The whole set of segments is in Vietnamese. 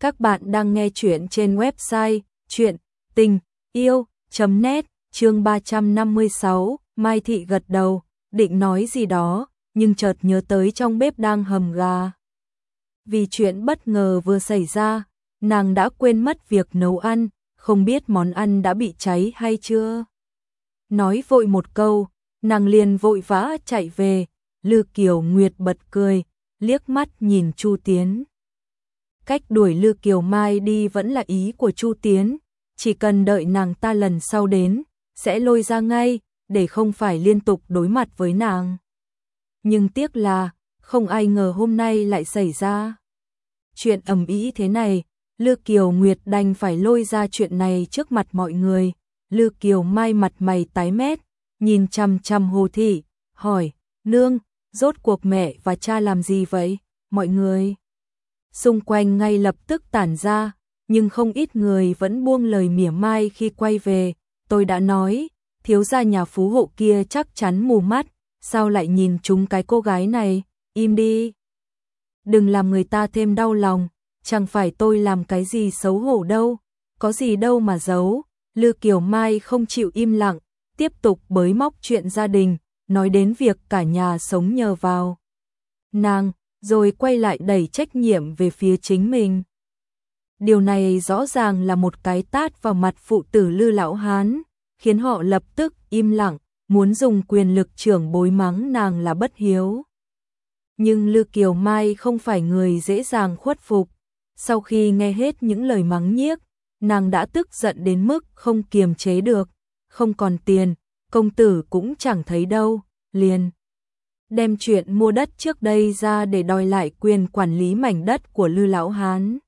Các bạn đang nghe chuyện trên website chuyện tình yêu.net chương 356, Mai Thị gật đầu, định nói gì đó, nhưng chợt nhớ tới trong bếp đang hầm gà. Vì chuyện bất ngờ vừa xảy ra, nàng đã quên mất việc nấu ăn, không biết món ăn đã bị cháy hay chưa. Nói vội một câu, nàng liền vội vã chạy về, Lư Kiều Nguyệt bật cười, liếc mắt nhìn Chu Tiến. Cách đuổi Lư Kiều Mai đi vẫn là ý của Chu Tiến, chỉ cần đợi nàng ta lần sau đến, sẽ lôi ra ngay, để không phải liên tục đối mặt với nàng. Nhưng tiếc là, không ai ngờ hôm nay lại xảy ra. Chuyện ầm ĩ thế này, Lư Kiều Nguyệt đành phải lôi ra chuyện này trước mặt mọi người. Lư Kiều Mai mặt mày tái mét, nhìn chằm chằm Hồ Thị, hỏi, nương, rốt cuộc mẹ và cha làm gì vậy, mọi người? Xung quanh ngay lập tức tản ra, nhưng không ít người vẫn buông lời mỉa mai khi quay về, tôi đã nói, thiếu gia nhà phú hộ kia chắc chắn mù mắt, sao lại nhìn chúng cái cô gái này, im đi. Đừng làm người ta thêm đau lòng, chẳng phải tôi làm cái gì xấu hổ đâu, có gì đâu mà giấu. Lư Kiều Mai không chịu im lặng, tiếp tục bới móc chuyện gia đình, nói đến việc cả nhà sống nhờ vào. Nàng, rồi quay lại đẩy trách nhiệm về phía chính mình. Điều này rõ ràng là một cái tát vào mặt phụ tử Lư Lão Hán, khiến họ lập tức im lặng, muốn dùng quyền lực trưởng bối mắng nàng là bất hiếu. Nhưng Lư Kiều Mai không phải người dễ dàng khuất phục. Sau khi nghe hết những lời mắng nhiếc, nàng đã tức giận đến mức không kiềm chế được, không còn tiền, công tử cũng chẳng thấy đâu, liền đem chuyện mua đất trước đây ra để đòi lại quyền quản lý mảnh đất của Lư Lão Hán.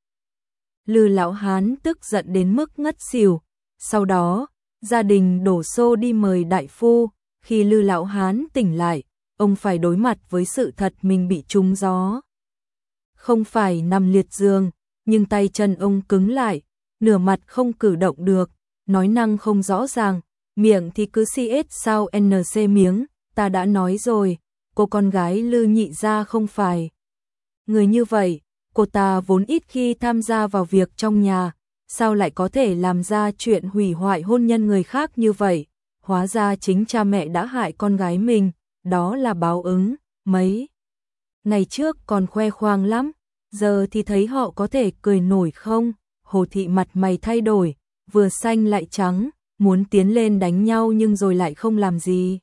Lư Lão Hán tức giận đến mức ngất xỉu, sau đó, gia đình đổ xô đi mời đại phu, khi Lư Lão Hán tỉnh lại, ông phải đối mặt với sự thật mình bị trúng gió. Không phải nằm liệt giường, nhưng tay chân ông cứng lại, nửa mặt không cử động được, nói năng không rõ ràng, miệng thì cứ si sau sao nc miếng, ta đã nói rồi, cô con gái Lư Nhị gia không phải. Người như vậy, cô ta vốn ít khi tham gia vào việc trong nhà, sao lại có thể làm ra chuyện hủy hoại hôn nhân người khác như vậy? Hóa ra chính cha mẹ đã hại con gái mình, đó là báo ứng, mấy. Ngày trước còn khoe khoang lắm, giờ thì thấy họ có thể cười nổi không? Hồ thị mặt mày thay đổi, vừa xanh lại trắng, muốn tiến lên đánh nhau nhưng rồi lại không làm gì.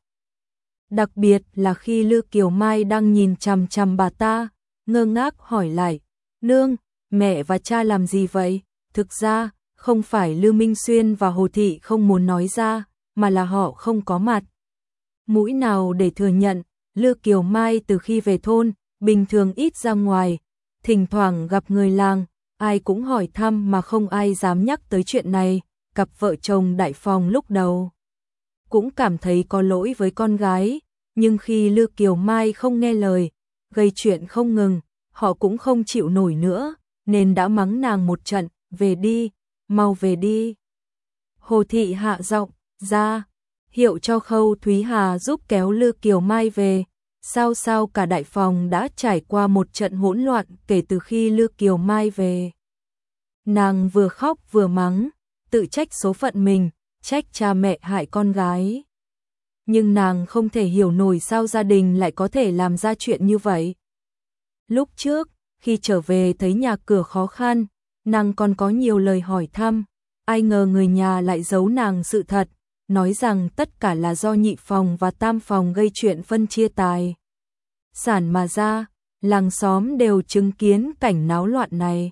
Đặc biệt là khi Lư Kiều Mai đang nhìn chằm chằm bà ta, ngơ ngác hỏi lại, nương, mẹ và cha làm gì vậy? Thực ra, không phải Lư Minh Xuyên và Hồ Thị không muốn nói ra, mà là họ không có mặt. Mũi nào để thừa nhận, Lư Kiều Mai từ khi về thôn, bình thường ít ra ngoài, thỉnh thoảng gặp người làng, ai cũng hỏi thăm mà không ai dám nhắc tới chuyện này, cặp vợ chồng đại phòng lúc đầu. Cũng cảm thấy có lỗi với con gái, nhưng khi Lư Kiều Mai không nghe lời, gây chuyện không ngừng, họ cũng không chịu nổi nữa, nên đã mắng nàng một trận, về đi, mau về đi. Hồ Thị hạ giọng, ra, hiệu cho Khâu Thúy Hà giúp kéo Lư Kiều Mai về. Sao sao cả đại phòng đã trải qua một trận hỗn loạn kể từ khi Lư Kiều Mai về. Nàng vừa khóc vừa mắng, tự trách số phận mình, trách cha mẹ hại con gái. Nhưng nàng không thể hiểu nổi sao gia đình lại có thể làm ra chuyện như vậy. Lúc trước, khi trở về thấy nhà cửa khó khăn, nàng còn có nhiều lời hỏi thăm, ai ngờ người nhà lại giấu nàng sự thật, nói rằng tất cả là do nhị phòng và tam phòng gây chuyện phân chia tài. Sản mà ra, làng xóm đều chứng kiến cảnh náo loạn này.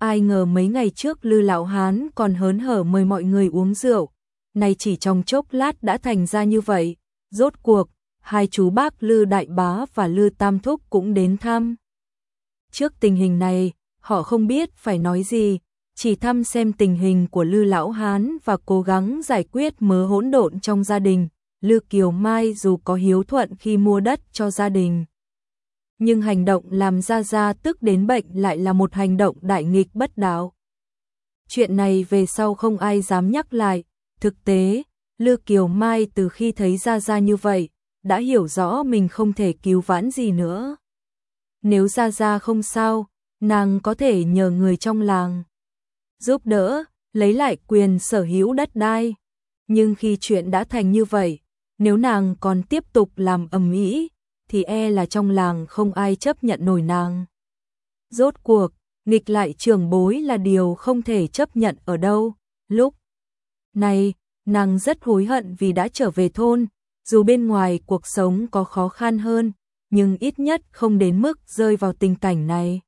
Ai ngờ mấy ngày trước Lư Lão Hán còn hớn hở mời mọi người uống rượu, nay chỉ trong chốc lát đã thành ra như vậy. Rốt cuộc, hai chú bác Lư Đại Bá và Lư Tam Thúc cũng đến thăm. Trước tình hình này, họ không biết phải nói gì, chỉ thăm xem tình hình của Lư Lão Hán và cố gắng giải quyết mớ hỗn độn trong gia đình. Lư Kiều Mai dù có hiếu thuận khi mua đất cho gia đình. Nhưng hành động làm ra ra tức đến bệnh lại là một hành động đại nghịch bất đạo. Chuyện này về sau không ai dám nhắc lại. Thực tế, Lư Kiều Mai từ khi thấy ra ra như vậy, đã hiểu rõ mình không thể cứu vãn gì nữa. Nếu ra ra không sao, nàng có thể nhờ người trong làng giúp đỡ, lấy lại quyền sở hữu đất đai. Nhưng khi chuyện đã thành như vậy, nếu nàng còn tiếp tục làm ầm ĩ, thì e là trong làng không ai chấp nhận nổi nàng. Rốt cuộc, nghịch lại trường bối là điều không thể chấp nhận ở đâu. Lúc này, nàng rất hối hận vì đã trở về thôn, dù bên ngoài cuộc sống có khó khăn hơn, nhưng ít nhất không đến mức rơi vào tình cảnh này.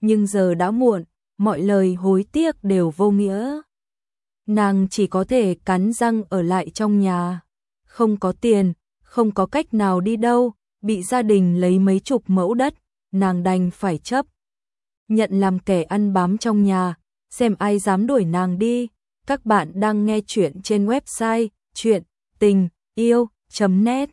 Nhưng giờ đã muộn, mọi lời hối tiếc đều vô nghĩa. Nàng chỉ có thể cắn răng ở lại trong nhà, không có tiền, không có cách nào đi đâu, bị gia đình lấy mấy chục mẫu đất, nàng đành phải chấp. Nhận làm kẻ ăn bám trong nhà, xem ai dám đuổi nàng đi. Các bạn đang nghe chuyện trên website chuyện tình yêu.net